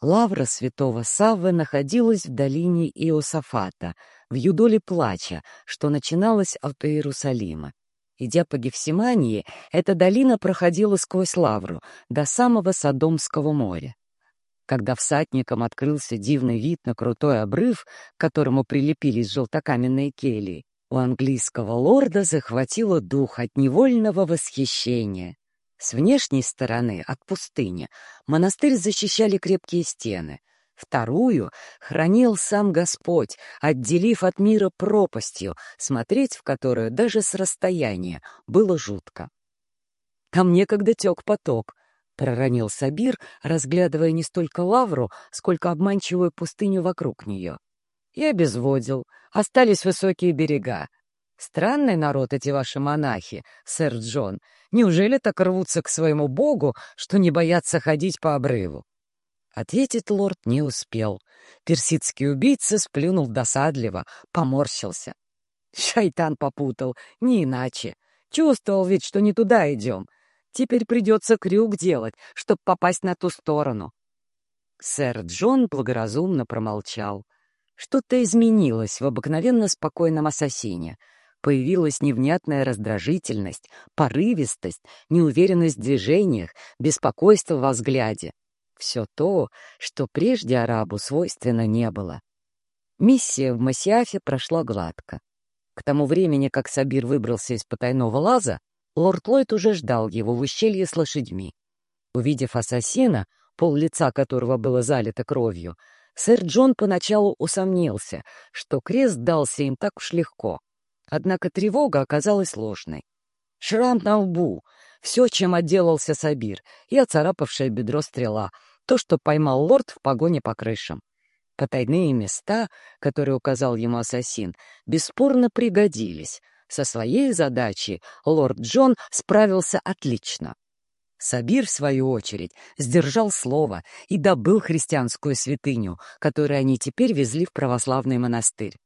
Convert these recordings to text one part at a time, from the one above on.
Лавра святого Саввы находилась в долине Иосафата, в юдоле плача, что начиналось от Иерусалима. Идя по Гефсимании, эта долина проходила сквозь Лавру до самого Содомского моря. Когда всадникам открылся дивный вид на крутой обрыв, к которому прилепились желтокаменные кельи, у английского лорда захватило дух от невольного восхищения. С внешней стороны, от пустыни, монастырь защищали крепкие стены. Вторую хранил сам Господь, отделив от мира пропастью, смотреть в которую даже с расстояния было жутко. «Там некогда тек поток», — проронил Сабир, разглядывая не столько лавру, сколько обманчивую пустыню вокруг нее. «Я безводил. Остались высокие берега. Странный народ эти ваши монахи, сэр Джон. Неужели так рвутся к своему богу, что не боятся ходить по обрыву? Ответить лорд не успел. Персидский убийца сплюнул досадливо, поморщился. Шайтан попутал, не иначе. Чувствовал ведь, что не туда идем. Теперь придется крюк делать, чтобы попасть на ту сторону. Сэр Джон благоразумно промолчал. Что-то изменилось в обыкновенно спокойном ассасине — Появилась невнятная раздражительность, порывистость, неуверенность в движениях, беспокойство во взгляде. Все то, что прежде арабу свойственно не было. Миссия в Масиафе прошла гладко. К тому времени, как Сабир выбрался из потайного лаза, лорд Ллойд уже ждал его в ущелье с лошадьми. Увидев ассасина, пол лица которого было залито кровью, сэр Джон поначалу усомнился, что крест дался им так уж легко. Однако тревога оказалась ложной. Шрам на лбу, все, чем отделался Сабир, и оцарапавшее бедро стрела, то, что поймал лорд в погоне по крышам. Потайные места, которые указал ему ассасин, бесспорно пригодились. Со своей задачей лорд Джон справился отлично. Сабир, в свою очередь, сдержал слово и добыл христианскую святыню, которую они теперь везли в православный монастырь.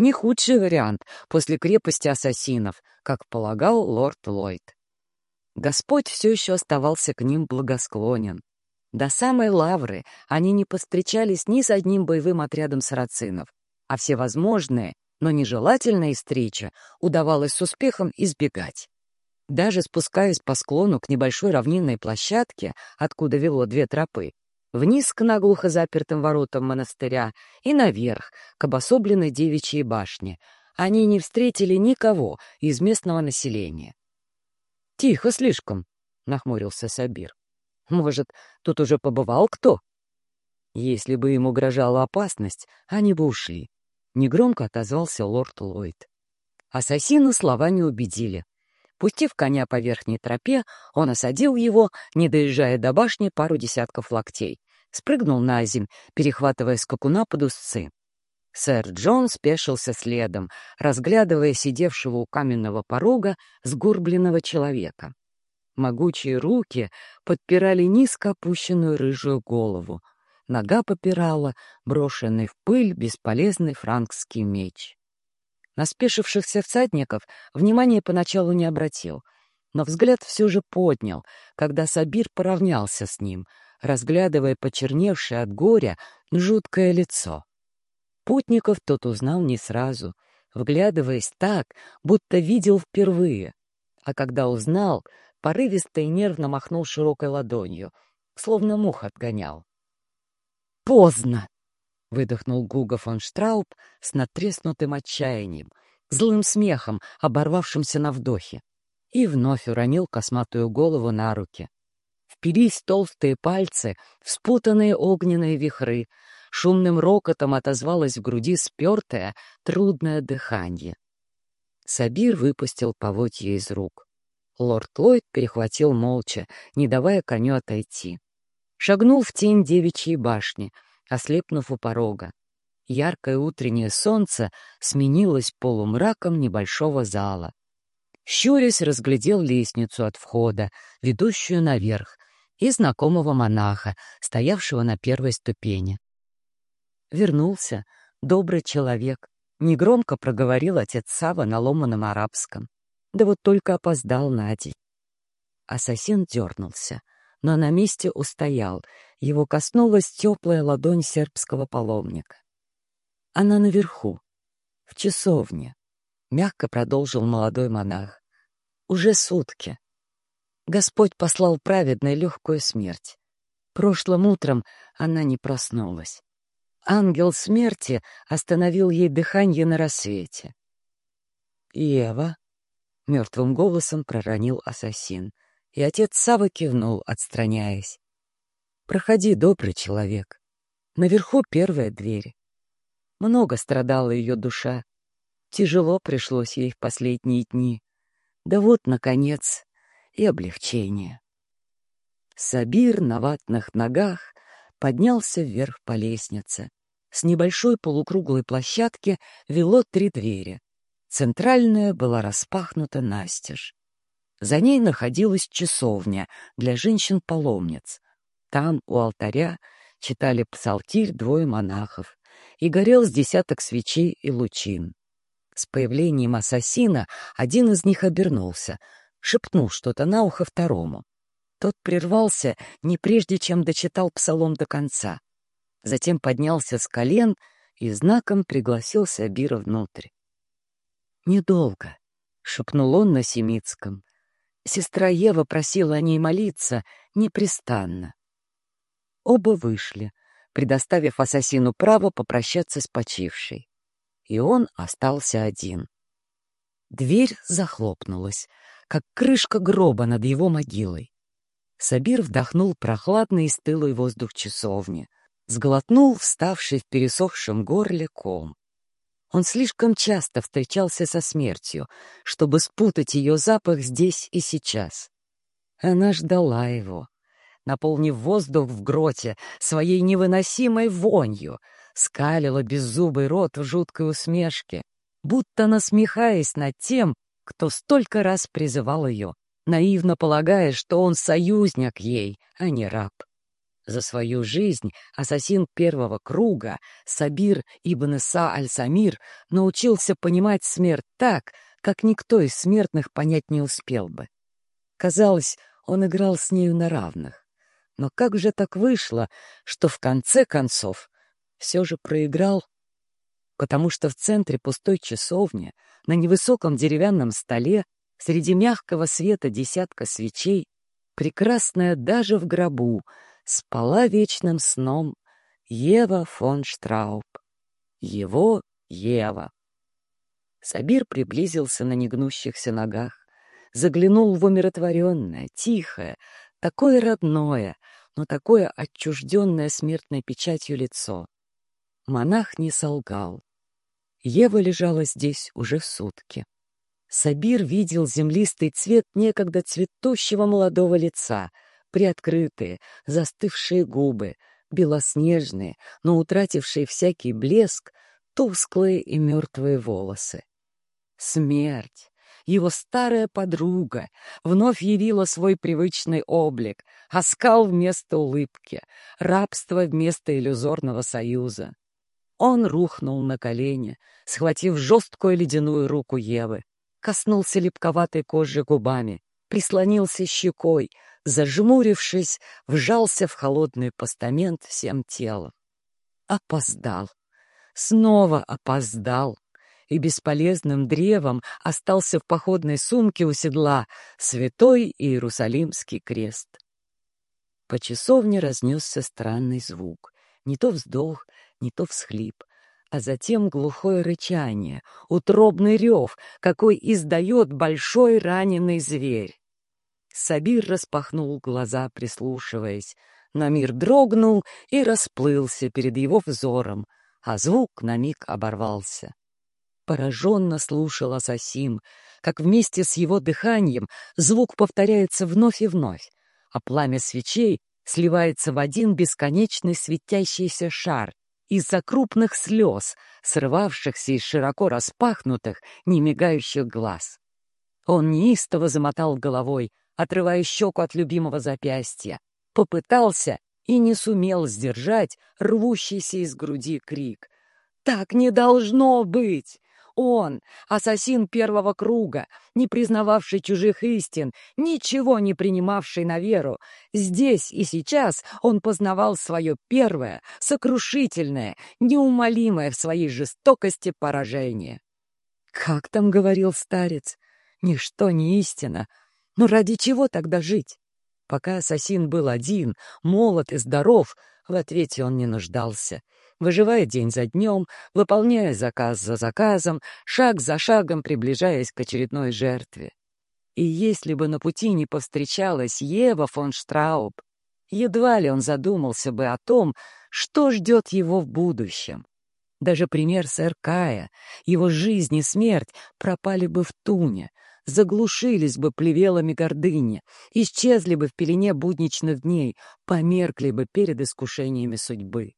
Не худший вариант после крепости ассасинов, как полагал лорд Ллойд. Господь все еще оставался к ним благосклонен. До самой лавры они не постречались ни с одним боевым отрядом сарацинов, а всевозможные, но нежелательные встречи удавалось с успехом избегать. Даже спускаясь по склону к небольшой равнинной площадке, откуда вело две тропы, вниз к наглухо запертым воротам монастыря и наверх, к обособленной девичьей башне. Они не встретили никого из местного населения. «Тихо слишком», — нахмурился Сабир. «Может, тут уже побывал кто?» Если бы им угрожала опасность, они бы ушли. Негромко отозвался лорд Ллойд. Ассасина слова не убедили. Пустив коня по верхней тропе, он осадил его, не доезжая до башни пару десятков локтей. Спрыгнул на земь, перехватывая скакуна под узцы. Сэр Джон спешился следом, разглядывая сидевшего у каменного порога сгорбленного человека. Могучие руки подпирали низко опущенную рыжую голову. Нога попирала брошенный в пыль бесполезный франкский меч. На спешившихся всадников внимания поначалу не обратил, но взгляд все же поднял, когда Сабир поравнялся с ним, разглядывая почерневшее от горя жуткое лицо. Путников тот узнал не сразу, вглядываясь так, будто видел впервые, а когда узнал, порывисто и нервно махнул широкой ладонью, словно мух отгонял. «Поздно!» — выдохнул Гуга фон Штрауб с натреснутым отчаянием, злым смехом, оборвавшимся на вдохе, и вновь уронил косматую голову на руки. Впились толстые пальцы в спутанные огненные вихры, шумным рокотом отозвалось в груди спертое, трудное дыхание. Сабир выпустил поводья из рук. Лорд Ллойд перехватил молча, не давая коню отойти. Шагнул в тень девичьей башни — ослепнув у порога. Яркое утреннее солнце сменилось полумраком небольшого зала. Щурясь разглядел лестницу от входа, ведущую наверх, и знакомого монаха, стоявшего на первой ступени. Вернулся, добрый человек, негромко проговорил отец Сава на ломаном арабском. Да вот только опоздал на день. Ассасин дернулся. Но на месте устоял. Его коснулась теплая ладонь сербского паломника. Она наверху, в часовне, — мягко продолжил молодой монах. Уже сутки. Господь послал праведной легкую смерть. Прошлым утром она не проснулась. Ангел смерти остановил ей дыхание на рассвете. «Ева», — мертвым голосом проронил ассасин, и отец Савы кивнул, отстраняясь. «Проходи, добрый человек. Наверху первая дверь. Много страдала ее душа. Тяжело пришлось ей в последние дни. Да вот, наконец, и облегчение». Сабир на ватных ногах поднялся вверх по лестнице. С небольшой полукруглой площадки вело три двери. Центральная была распахнута настежь. За ней находилась часовня для женщин-паломниц. Там, у алтаря, читали псалтирь двое монахов, и горел с десяток свечей и лучин. С появлением ассасина один из них обернулся, шепнул что-то на ухо второму. Тот прервался не прежде, чем дочитал псалом до конца. Затем поднялся с колен и знаком пригласил Сабира внутрь. «Недолго», — шепнул он на семитском. Сестра Ева просила о ней молиться непрестанно. Оба вышли, предоставив ассасину право попрощаться с почившей. И он остался один. Дверь захлопнулась, как крышка гроба над его могилой. Сабир вдохнул прохладный и стылый воздух часовни, сглотнул вставший в пересохшем горле ком. Он слишком часто встречался со смертью, чтобы спутать ее запах здесь и сейчас. Она ждала его, наполнив воздух в гроте своей невыносимой вонью, скалила беззубый рот в жуткой усмешке, будто насмехаясь над тем, кто столько раз призывал ее наивно полагая, что он союзник ей, а не раб. За свою жизнь ассасин первого круга, Сабир ибн Иса аль-Самир, научился понимать смерть так, как никто из смертных понять не успел бы. Казалось, он играл с нею на равных. Но как же так вышло, что в конце концов все же проиграл? Потому что в центре пустой часовни, на невысоком деревянном столе, Среди мягкого света десятка свечей, прекрасная даже в гробу, спала вечным сном Ева фон Штрауб. Его Ева. Сабир приблизился на негнущихся ногах, заглянул в умиротворенное, тихое, такое родное, но такое отчужденное смертной печатью лицо. Монах не солгал. Ева лежала здесь уже сутки. Сабир видел землистый цвет некогда цветущего молодого лица, приоткрытые, застывшие губы, белоснежные, но утратившие всякий блеск, тусклые и мертвые волосы. Смерть, его старая подруга, вновь явила свой привычный облик, оскал вместо улыбки, рабство вместо иллюзорного союза. Он рухнул на колени, схватив жесткую ледяную руку Евы, коснулся липковатой кожи губами, прислонился щекой, зажмурившись, вжался в холодный постамент всем телом. Опоздал. Снова опоздал. И бесполезным древом остался в походной сумке у седла святой Иерусалимский крест. По часовне разнесся странный звук. Не то вздох, не то всхлип а затем глухое рычание, утробный рев, какой издает большой раненый зверь. Сабир распахнул глаза, прислушиваясь. На мир дрогнул и расплылся перед его взором, а звук на миг оборвался. Пораженно слушал Асасим, как вместе с его дыханием звук повторяется вновь и вновь, а пламя свечей сливается в один бесконечный светящийся шар, из-за крупных слез, срывавшихся из широко распахнутых, немигающих глаз. Он неистово замотал головой, отрывая щеку от любимого запястья, попытался и не сумел сдержать рвущийся из груди крик. «Так не должно быть! Он, ассасин первого круга, не признававший чужих истин, ничего не принимавший на веру. Здесь и сейчас он познавал свое первое, сокрушительное, неумолимое в своей жестокости поражение. Как там говорил старец? Ничто не истина. Но ради чего тогда жить? Пока ассасин был один, молод и здоров, в ответе он не нуждался — выживая день за днем, выполняя заказ за заказом, шаг за шагом приближаясь к очередной жертве. И если бы на пути не повстречалась Ева фон Штрауб, едва ли он задумался бы о том, что ждет его в будущем. Даже пример сэр Кая, его жизнь и смерть пропали бы в туне, заглушились бы плевелами гордыни, исчезли бы в пелене будничных дней, померкли бы перед искушениями судьбы.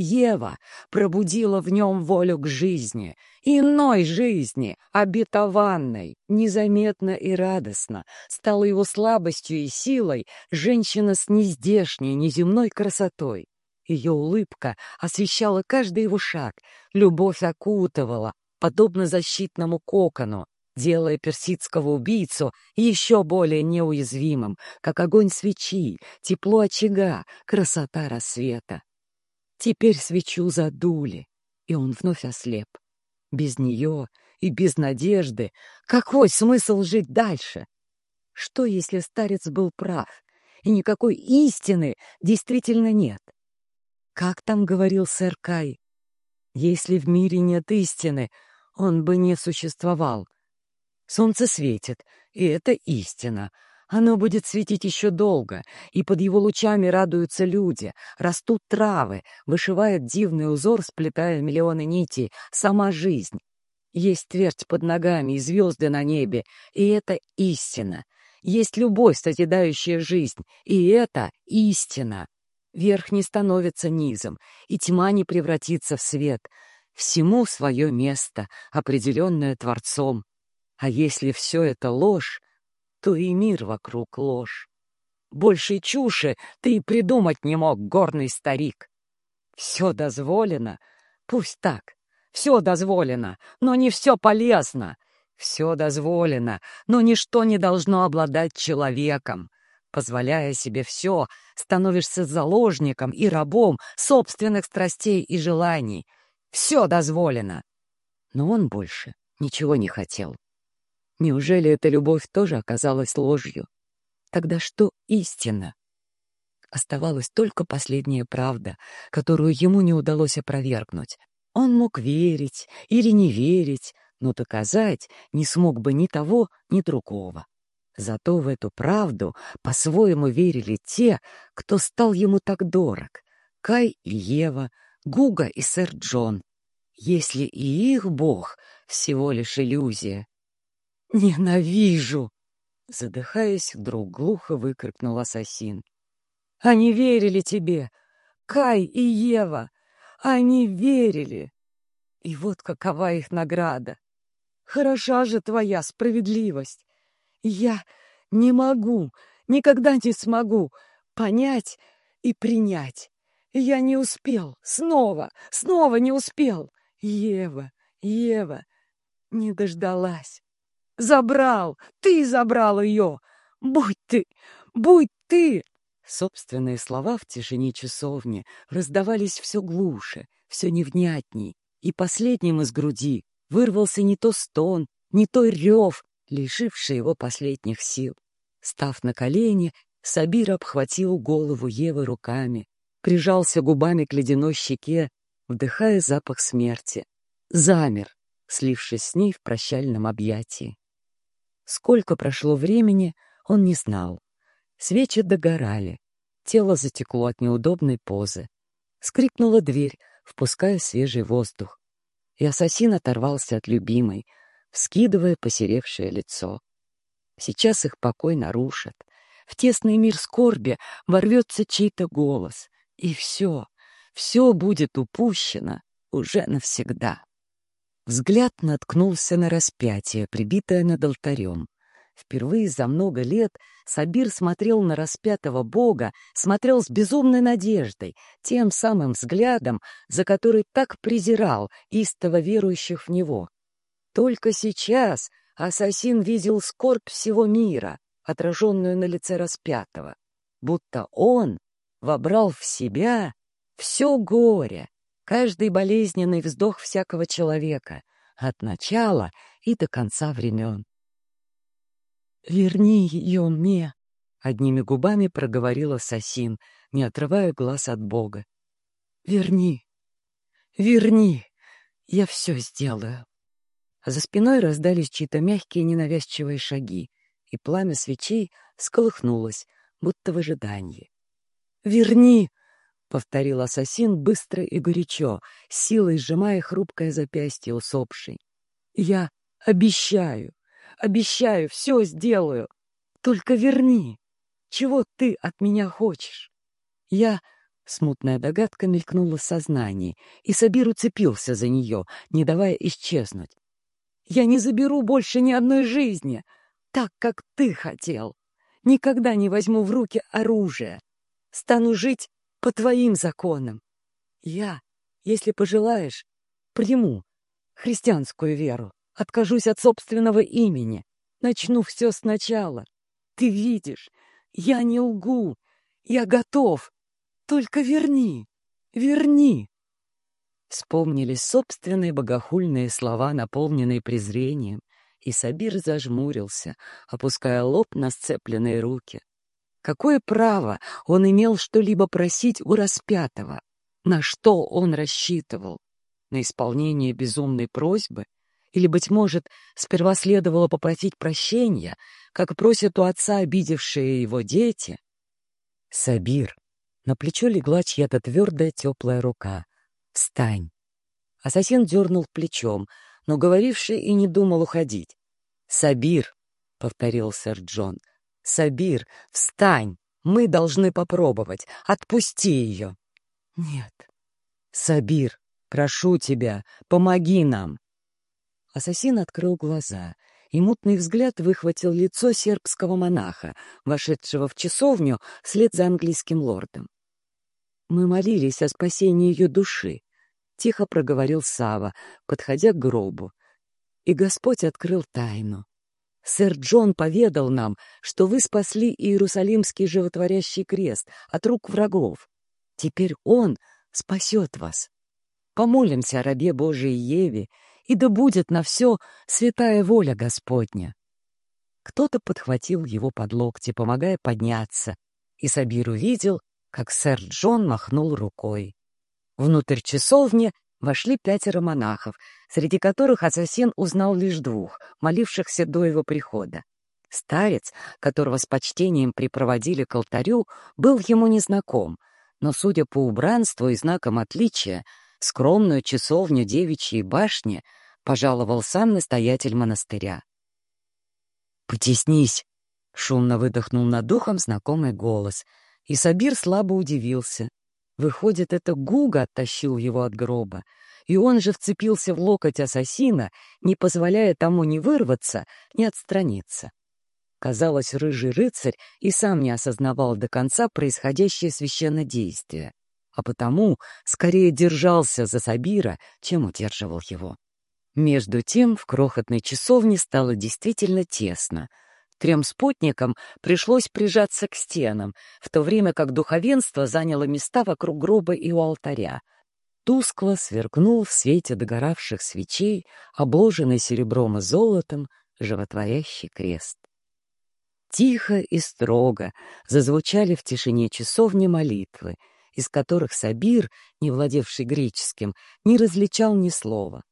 Ева пробудила в нем волю к жизни, иной жизни, обетованной, незаметно и радостно, стала его слабостью и силой женщина с нездешней, неземной красотой. Ее улыбка освещала каждый его шаг, любовь окутывала, подобно защитному кокону, делая персидского убийцу еще более неуязвимым, как огонь свечи, тепло очага, красота рассвета. Теперь свечу задули, и он вновь ослеп. Без нее и без надежды какой смысл жить дальше? Что, если старец был прав, и никакой истины действительно нет? Как там говорил сэр Кай? Если в мире нет истины, он бы не существовал. Солнце светит, и это истина — оно будет светить еще долго, и под его лучами радуются люди, растут травы, вышивает дивный узор, сплетая миллионы нитей, сама жизнь. Есть твердь под ногами и звезды на небе, и это истина. Есть любовь, созидающая жизнь, и это истина. Верх не становится низом, и тьма не превратится в свет. Всему свое место, определенное Творцом. А если все это ложь, то и мир вокруг ложь. Большей чуши ты и придумать не мог, горный старик. Все дозволено, пусть так, все дозволено, но не все полезно. Все дозволено, но ничто не должно обладать человеком. Позволяя себе все, становишься заложником и рабом собственных страстей и желаний. Все дозволено. Но он больше ничего не хотел. Неужели эта любовь тоже оказалась ложью? Тогда что истина? Оставалась только последняя правда, которую ему не удалось опровергнуть. Он мог верить или не верить, но доказать не смог бы ни того, ни другого. Зато в эту правду по-своему верили те, кто стал ему так дорог. Кай и Ева, Гуга и сэр Джон. Если и их бог всего лишь иллюзия, «Ненавижу!» Задыхаясь, вдруг глухо выкрикнул ассасин. «Они верили тебе! Кай и Ева! Они верили! И вот какова их награда! Хороша же твоя справедливость! Я не могу, никогда не смогу понять и принять! Я не успел, снова, снова не успел! Ева, Ева, не дождалась!» Забрал! Ты забрал ее! Будь ты! Будь ты!» Собственные слова в тишине часовни раздавались все глуше, все невнятней, и последним из груди вырвался не то стон, не то рев, лишивший его последних сил. Став на колени, Сабир обхватил голову Евы руками, прижался губами к ледяной щеке, вдыхая запах смерти. Замер, слившись с ней в прощальном объятии. Сколько прошло времени, он не знал. Свечи догорали. Тело затекло от неудобной позы. Скрипнула дверь, впуская свежий воздух. И ассасин оторвался от любимой, вскидывая посеревшее лицо. Сейчас их покой нарушат. В тесный мир скорби ворвется чей-то голос. И все, все будет упущено уже навсегда. Взгляд наткнулся на распятие, прибитое над алтарем. Впервые за много лет Сабир смотрел на распятого Бога, смотрел с безумной надеждой, тем самым взглядом, за который так презирал истово верующих в него. Только сейчас ассасин видел скорбь всего мира, отраженную на лице распятого, будто он вобрал в себя все горе, каждый болезненный вздох всякого человека, от начала и до конца времен. «Верни ее мне!» — одними губами проговорил ассасин, не отрывая глаз от Бога. «Верни! Верни! Я все сделаю!» За спиной раздались чьи-то мягкие ненавязчивые шаги, и пламя свечей сколыхнулось, будто в ожидании. «Верни!» — повторил ассасин быстро и горячо, силой сжимая хрупкое запястье усопшей. «Я обещаю, обещаю, все сделаю. Только верни. Чего ты от меня хочешь?» Я... Смутная догадка мелькнула в сознании, и Сабир уцепился за нее, не давая исчезнуть. «Я не заберу больше ни одной жизни, так, как ты хотел. Никогда не возьму в руки оружие. Стану жить по твоим законам. Я, если пожелаешь, приму христианскую веру, откажусь от собственного имени, начну все сначала. Ты видишь, я не лгу, я готов. Только верни, верни. Вспомнились собственные богохульные слова, наполненные презрением, и Сабир зажмурился, опуская лоб на сцепленные руки. Какое право он имел что-либо просить у распятого? На что он рассчитывал? На исполнение безумной просьбы? Или, быть может, сперва следовало попросить прощения, как просят у отца обидевшие его дети? Сабир. На плечо легла чья-то твердая теплая рука. «Встань!» Ассасин дернул плечом, но говоривший и не думал уходить. «Сабир!» — повторил сэр Джон. «Сабир, встань! Мы должны попробовать. Отпусти ее!» «Нет!» «Сабир, прошу тебя, помоги нам!» Ассасин открыл глаза, и мутный взгляд выхватил лицо сербского монаха, вошедшего в часовню вслед за английским лордом. «Мы молились о спасении ее души», — тихо проговорил Сава, подходя к гробу. «И Господь открыл тайну. Сэр Джон поведал нам, что вы спасли Иерусалимский животворящий крест от рук врагов. Теперь Он спасет вас. Помолимся о рабе Божией Еве, и да будет на все святая воля Господня. Кто-то подхватил его под локти, помогая подняться, и Сабир увидел, как сэр Джон махнул рукой. Внутрь часовни вошли пятеро монахов, среди которых ассасин узнал лишь двух, молившихся до его прихода. Старец, которого с почтением припроводили к алтарю, был ему незнаком, но, судя по убранству и знакам отличия, скромную часовню девичьей башни пожаловал сам настоятель монастыря. «Потеснись!» — шумно выдохнул над духом знакомый голос, и Сабир слабо удивился. Выходит, это Гуга оттащил его от гроба, и он же вцепился в локоть ассасина, не позволяя тому ни вырваться, ни отстраниться. Казалось, рыжий рыцарь и сам не осознавал до конца происходящее священное действие, а потому скорее держался за Сабира, чем удерживал его. Между тем в крохотной часовне стало действительно тесно — Трем спутникам пришлось прижаться к стенам, в то время как духовенство заняло места вокруг гроба и у алтаря. Тускло сверкнул в свете догоравших свечей, обложенный серебром и золотом, животворящий крест. Тихо и строго зазвучали в тишине часовни молитвы, из которых Сабир, не владевший греческим, не различал ни слова.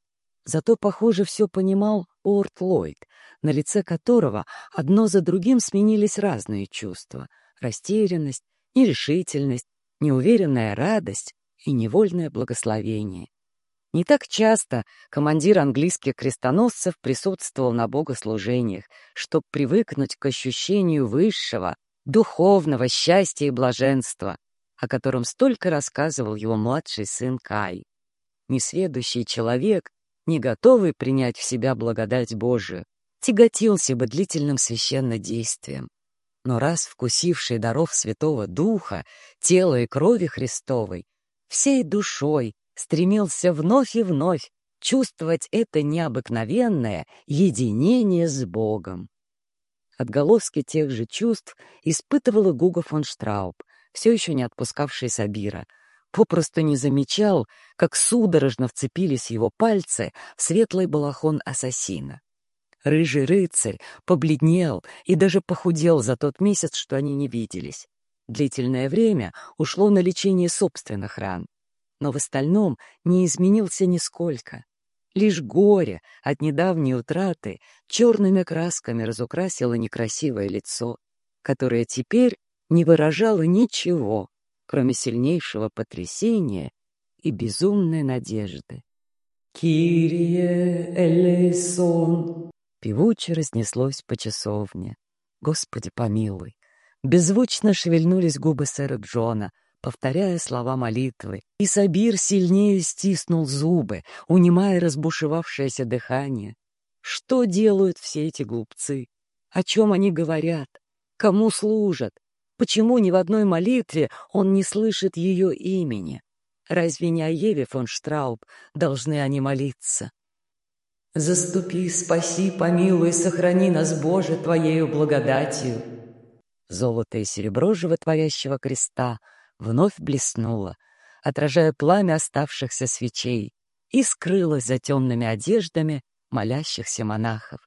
Зато, похоже, все понимал Уорт Ллойд, на лице которого одно за другим сменились разные чувства — растерянность, нерешительность, неуверенная радость и невольное благословение. Не так часто командир английских крестоносцев присутствовал на богослужениях, чтобы привыкнуть к ощущению высшего, духовного счастья и блаженства, о котором столько рассказывал его младший сын Кай. Несведущий человек не готовый принять в себя благодать Божию, тяготился бы длительным священнодействием. Но раз вкусивший даров Святого Духа, тела и крови Христовой, всей душой стремился вновь и вновь чувствовать это необыкновенное единение с Богом. Отголоски тех же чувств испытывала Гуга фон Штрауб, все еще не отпускавший Сабира. Попросту не замечал, как судорожно вцепились его пальцы в светлый балахон ассасина. Рыжий рыцарь побледнел и даже похудел за тот месяц, что они не виделись. Длительное время ушло на лечение собственных ран, но в остальном не изменился нисколько. Лишь горе от недавней утраты черными красками разукрасило некрасивое лицо, которое теперь не выражало ничего, кроме сильнейшего потрясения и безумной надежды. «Кирие элейсон!» Певуче разнеслось по часовне. Господи помилуй! Беззвучно шевельнулись губы сэра Джона, повторяя слова молитвы, и Сабир сильнее стиснул зубы, унимая разбушевавшееся дыхание. Что делают все эти глупцы? О чем они говорят? Кому служат? Почему ни в одной молитве он не слышит ее имени? Разве не о Еве фон Штрауб должны они молиться? «Заступи, спаси, помилуй, сохрани нас, Боже, Твоею благодатью!» Золото и серебро животворящего креста вновь блеснуло, отражая пламя оставшихся свечей, и скрылось за темными одеждами молящихся монахов.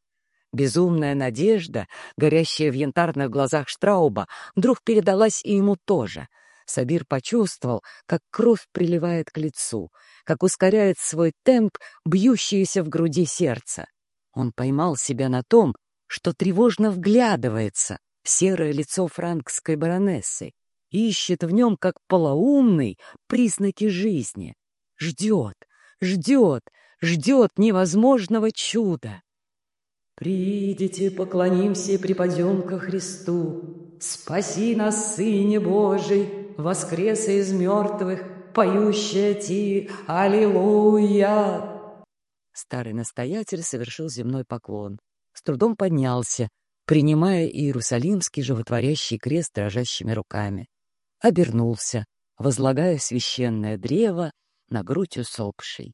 Безумная надежда, горящая в янтарных глазах Штрауба, вдруг передалась и ему тоже. Сабир почувствовал, как кровь приливает к лицу, как ускоряет свой темп бьющееся в груди сердце. Он поймал себя на том, что тревожно вглядывается в серое лицо франкской баронессы, ищет в нем, как полоумный, признаки жизни. Ждет, ждет, ждет невозможного чуда. Придите, поклонимся и припадем ко Христу. Спаси нас, Сыне Божий, воскреса из мертвых, поющая ти, Аллилуйя!» Старый настоятель совершил земной поклон. С трудом поднялся, принимая иерусалимский животворящий крест дрожащими руками. Обернулся, возлагая священное древо на грудь усопшей.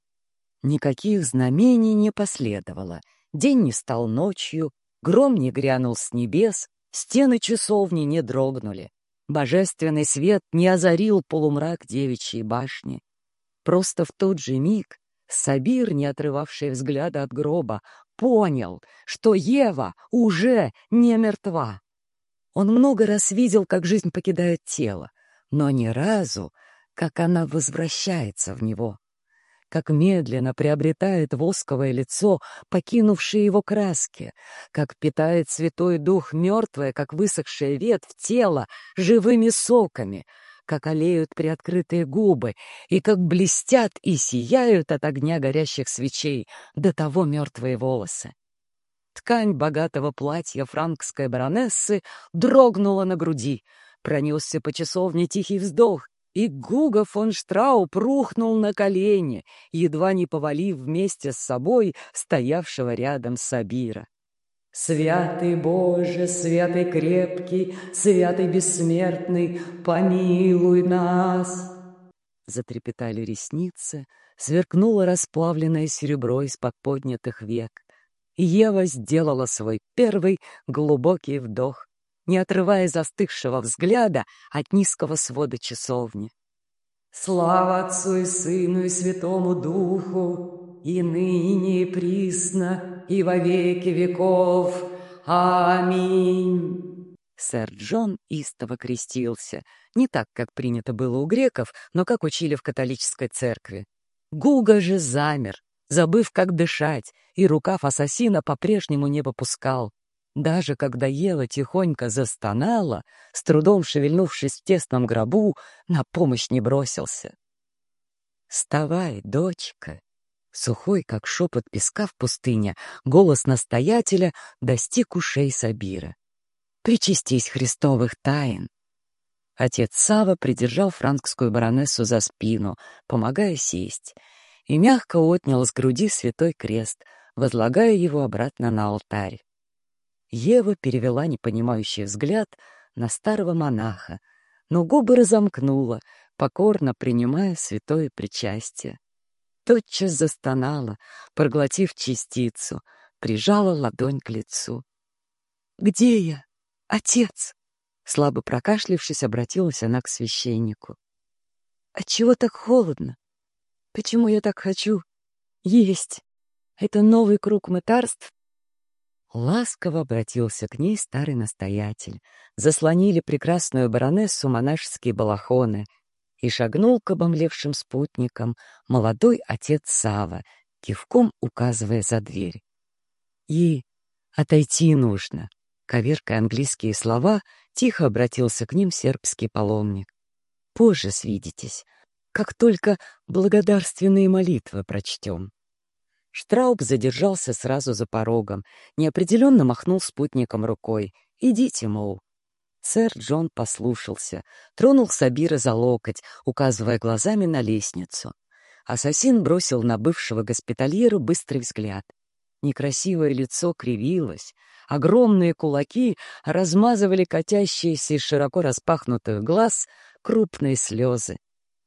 Никаких знамений не последовало — День не стал ночью, гром не грянул с небес, стены часовни не дрогнули. Божественный свет не озарил полумрак девичьей башни. Просто в тот же миг Сабир, не отрывавший взгляда от гроба, понял, что Ева уже не мертва. Он много раз видел, как жизнь покидает тело, но ни разу, как она возвращается в него как медленно приобретает восковое лицо, покинувшее его краски, как питает Святой Дух мертвое, как высохшая ветвь тело живыми соками, как олеют приоткрытые губы и как блестят и сияют от огня горящих свечей до того мертвые волосы. Ткань богатого платья франкской баронессы дрогнула на груди, пронесся по часовне тихий вздох, и Гуга фон Штрауб рухнул на колени, едва не повалив вместе с собой стоявшего рядом Сабира. «Святый Боже, святый крепкий, святый бессмертный, помилуй нас!» Затрепетали ресницы, сверкнуло расплавленное серебро из-под поднятых век. Ева сделала свой первый глубокий вдох не отрывая застывшего взгляда от низкого свода часовни. «Слава Отцу и Сыну и Святому Духу, и ныне и присно, и во веки веков. Аминь!» Сэр Джон истово крестился, не так, как принято было у греков, но как учили в католической церкви. Гуга же замер, забыв, как дышать, и рукав ассасина по-прежнему не попускал. Даже когда Ева тихонько застонала, с трудом шевельнувшись в тесном гробу, на помощь не бросился. «Вставай, дочка!» Сухой, как шепот песка в пустыне, голос настоятеля достиг ушей Сабира. «Причастись христовых тайн!» Отец Сава придержал франкскую баронессу за спину, помогая сесть, и мягко отнял с груди святой крест, возлагая его обратно на алтарь. Ева перевела непонимающий взгляд на старого монаха, но губы разомкнула, покорно принимая святое причастие. тотчас застонала, проглотив частицу, прижала ладонь к лицу. «Где я? Отец!» Слабо прокашлившись, обратилась она к священнику. «Отчего так холодно? Почему я так хочу есть? Это новый круг мытарств?» Ласково обратился к ней старый настоятель. Заслонили прекрасную баронессу монашеские балахоны, и шагнул к обомлевшим спутникам молодой отец Сава, кивком указывая за дверь. «И отойти нужно», — коверкая английские слова, тихо обратился к ним сербский паломник. «Позже свидитесь, как только благодарственные молитвы прочтем». Штрауб задержался сразу за порогом, неопределенно махнул спутником рукой. «Идите, мол, Сэр Джон послушался, тронул Сабира за локоть, указывая глазами на лестницу. Ассасин бросил на бывшего госпитальера быстрый взгляд. Некрасивое лицо кривилось, огромные кулаки размазывали катящиеся из широко распахнутых глаз крупные слезы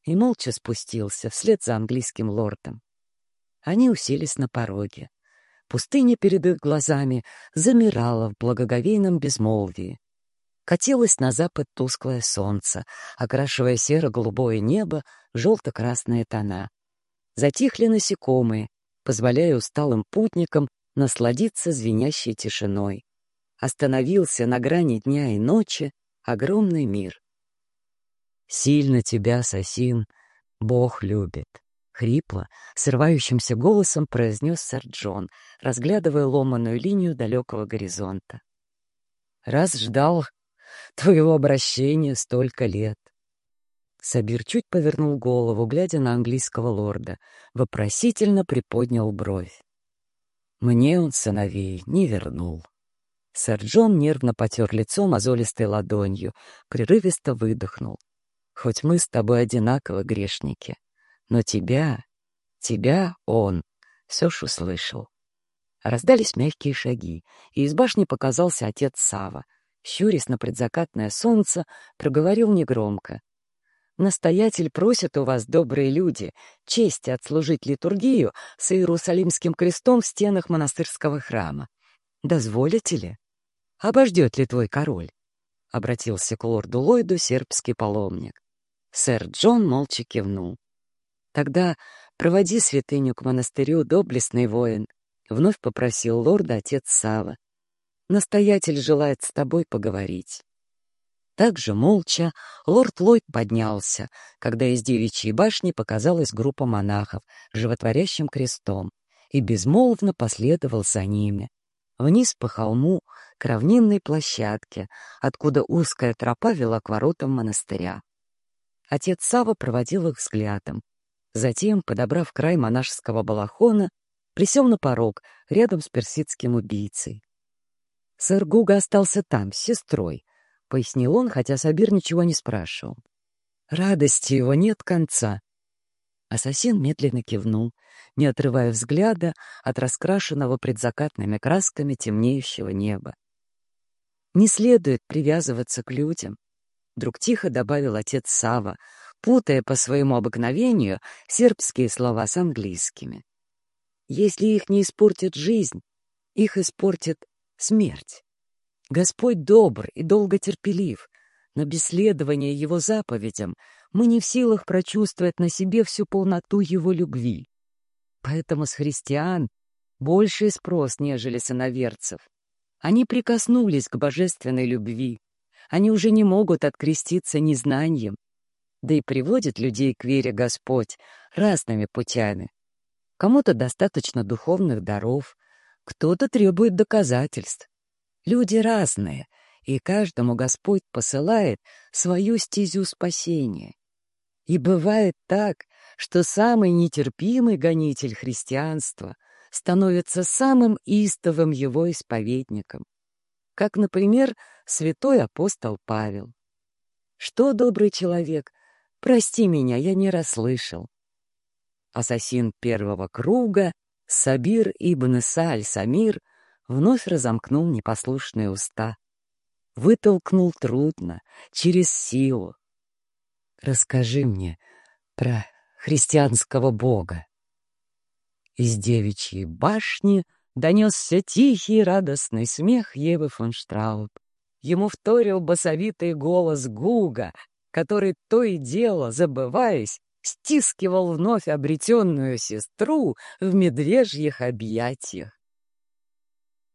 и молча спустился вслед за английским лордом. Они уселись на пороге. Пустыня перед их глазами замирала в благоговейном безмолвии. Катилось на запад тусклое солнце, окрашивая серо-голубое небо в желто-красные тона. Затихли насекомые, позволяя усталым путникам насладиться звенящей тишиной. Остановился на грани дня и ночи огромный мир. «Сильно тебя, Сосин, Бог любит», — хрипло, срывающимся голосом произнес сэр Джон, разглядывая ломаную линию далекого горизонта. «Раз ждал твоего обращения столько лет. Сабир чуть повернул голову, глядя на английского лорда, вопросительно приподнял бровь. Мне он сыновей не вернул. Сэр Джон нервно потер лицо мозолистой ладонью, прерывисто выдохнул. Хоть мы с тобой одинаково грешники, но тебя, тебя он ж услышал. Раздались мягкие шаги, и из башни показался отец Сава, щурясь на предзакатное солнце, проговорил негромко. «Настоятель просит у вас, добрые люди, чести отслужить литургию с Иерусалимским крестом в стенах монастырского храма. Дозволите ли? Обождет ли твой король?» — обратился к лорду Ллойду сербский паломник. Сэр Джон молча кивнул. «Тогда проводи святыню к монастырю, доблестный воин», — вновь попросил лорда отец Сава. Настоятель желает с тобой поговорить. Так же молча лорд Ллойд поднялся, когда из девичьей башни показалась группа монахов с животворящим крестом, и безмолвно последовал за ними. Вниз по холму, к равнинной площадке, откуда узкая тропа вела к воротам монастыря. Отец Сава проводил их взглядом. Затем, подобрав край монашеского балахона, присел на порог рядом с персидским убийцей. Сэр Гуга остался там, с сестрой, — пояснил он, хотя Сабир ничего не спрашивал. Радости его нет конца. Ассасин медленно кивнул, не отрывая взгляда от раскрашенного предзакатными красками темнеющего неба. «Не следует привязываться к людям», — вдруг тихо добавил отец Сава, путая по своему обыкновению сербские слова с английскими. «Если их не испортит жизнь, их испортит смерть. Господь добр и долго терпелив, но без следования Его заповедям мы не в силах прочувствовать на себе всю полноту Его любви. Поэтому с христиан больший спрос, нежели с. Они прикоснулись к божественной любви. Они уже не могут откреститься незнанием. Да и приводит людей к вере Господь разными путями. Кому-то достаточно духовных даров, кто-то требует доказательств. Люди разные, и каждому Господь посылает свою стезю спасения. И бывает так, что самый нетерпимый гонитель христианства становится самым истовым его исповедником, как, например, святой апостол Павел. «Что, добрый человек, прости меня, я не расслышал». Ассасин первого круга Сабир ибн Саль-Самир вновь разомкнул непослушные уста. Вытолкнул трудно, через силу. «Расскажи мне про христианского бога». Из девичьей башни донесся тихий радостный смех Евы фон Штрауб. Ему вторил басовитый голос Гуга, который то и дело, забываясь, стискивал вновь обретенную сестру в медвежьих объятиях.